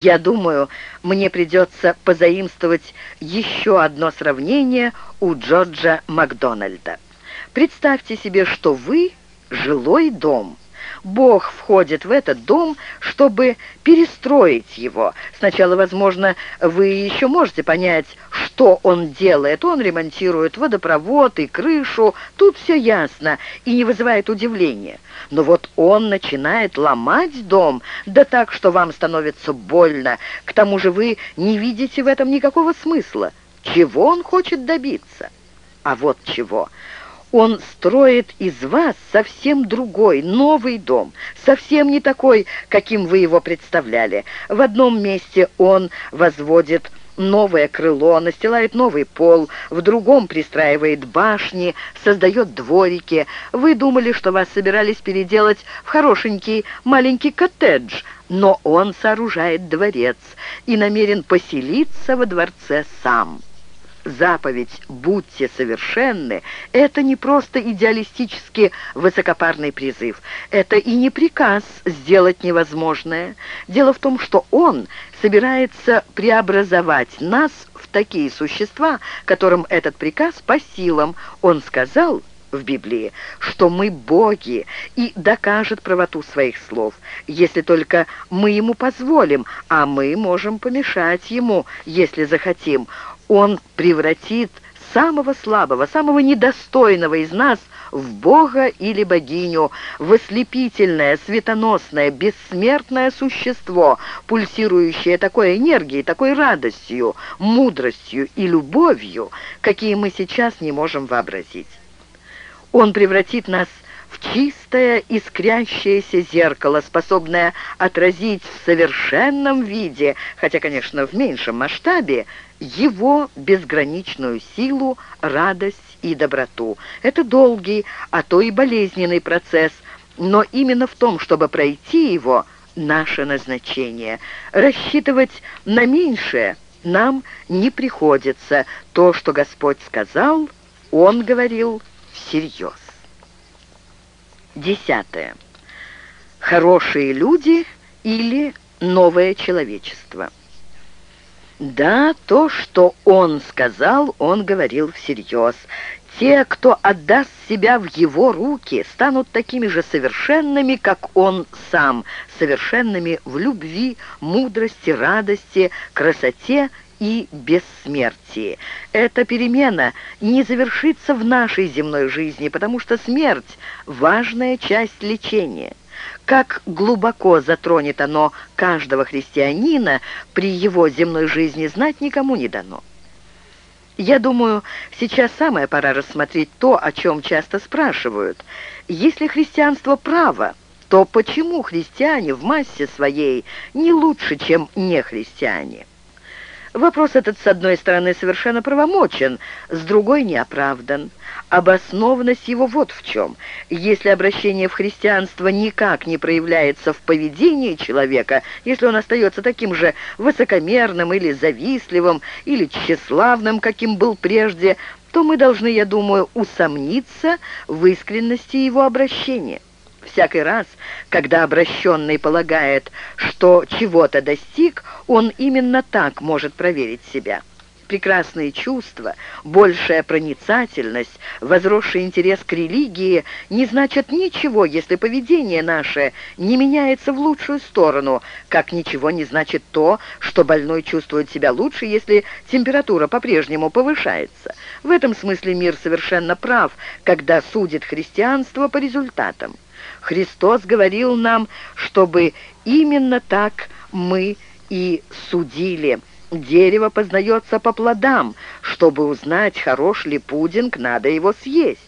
Я думаю, мне придется позаимствовать еще одно сравнение у Джорджа Макдональда. Представьте себе, что вы – жилой дом – Бог входит в этот дом, чтобы перестроить его. Сначала, возможно, вы еще можете понять, что он делает. Он ремонтирует водопровод и крышу. Тут все ясно и не вызывает удивления. Но вот он начинает ломать дом, да так, что вам становится больно. К тому же вы не видите в этом никакого смысла. Чего он хочет добиться? А вот чего – он строит из вас совсем другой, новый дом, совсем не такой, каким вы его представляли. В одном месте он возводит новое крыло, настилает новый пол, в другом пристраивает башни, создает дворики. Вы думали, что вас собирались переделать в хорошенький маленький коттедж, но он сооружает дворец и намерен поселиться во дворце сам заповедь «Будьте совершенны» — это не просто идеалистически высокопарный призыв. Это и не приказ сделать невозможное. Дело в том, что он собирается преобразовать нас в такие существа, которым этот приказ по силам. Он сказал в Библии, что мы боги, и докажет правоту своих слов, если только мы ему позволим, а мы можем помешать ему, если захотим он превратит самого слабого, самого недостойного из нас в Бога или богиню, в ослепительное, светоносное, бессмертное существо, пульсирующее такой энергией, такой радостью, мудростью и любовью, какие мы сейчас не можем вообразить. Он превратит нас в чистое искрящееся зеркало, способное отразить в совершенном виде, хотя, конечно, в меньшем масштабе, его безграничную силу, радость и доброту. Это долгий, а то и болезненный процесс, но именно в том, чтобы пройти его, наше назначение. Рассчитывать на меньшее нам не приходится. То, что Господь сказал, Он говорил всерьез. Десятое. Хорошие люди или новое человечество. Да, то, что он сказал, он говорил всерьез. Те, кто отдаст себя в его руки, станут такими же совершенными, как он сам, совершенными в любви, мудрости, радости, красоте и бессмертии. Эта перемена не завершится в нашей земной жизни, потому что смерть – важная часть лечения. Как глубоко затронет оно каждого христианина при его земной жизни, знать никому не дано. Я думаю, сейчас самая пора рассмотреть то, о чем часто спрашивают. Если христианство право, то почему христиане в массе своей не лучше, чем нехристиане? Вопрос этот, с одной стороны, совершенно правомочен, с другой неоправдан. Обоснованность его вот в чем. Если обращение в христианство никак не проявляется в поведении человека, если он остается таким же высокомерным или завистливым, или тщеславным, каким был прежде, то мы должны, я думаю, усомниться в искренности его обращения. Всякий раз, когда обращенный полагает, что чего-то достиг, он именно так может проверить себя. Прекрасные чувства, большая проницательность, возросший интерес к религии не значат ничего, если поведение наше не меняется в лучшую сторону, как ничего не значит то, что больной чувствует себя лучше, если температура по-прежнему повышается. В этом смысле мир совершенно прав, когда судит христианство по результатам. Христос говорил нам, чтобы именно так мы и судили. Дерево познается по плодам. Чтобы узнать, хорош ли пудинг, надо его съесть.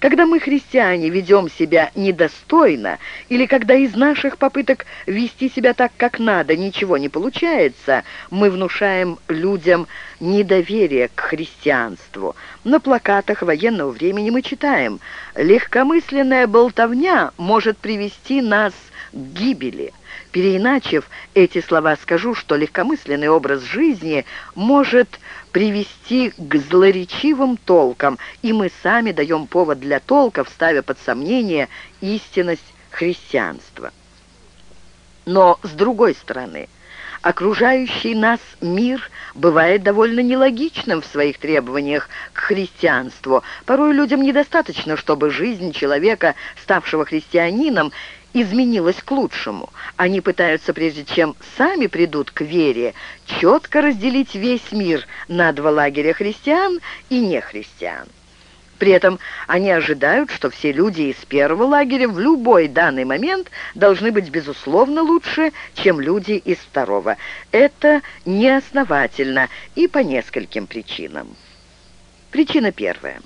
Когда мы, христиане, ведем себя недостойно, или когда из наших попыток вести себя так, как надо, ничего не получается, мы внушаем людям недоверие к христианству. На плакатах военного времени мы читаем «Легкомысленная болтовня может привести нас гибели». Переиначив эти слова, скажу, что легкомысленный образ жизни может привести к злоречивым толкам, и мы сами даем повод для толков, ставя под сомнение истинность христианства. Но, с другой стороны, окружающий нас мир бывает довольно нелогичным в своих требованиях к христианству. Порой людям недостаточно, чтобы жизнь человека, ставшего христианином, изменилась к лучшему. Они пытаются, прежде чем сами придут к вере, четко разделить весь мир на два лагеря христиан и нехристиан. При этом они ожидают, что все люди из первого лагеря в любой данный момент должны быть, безусловно, лучше, чем люди из второго. Это неосновательно и по нескольким причинам. Причина первая.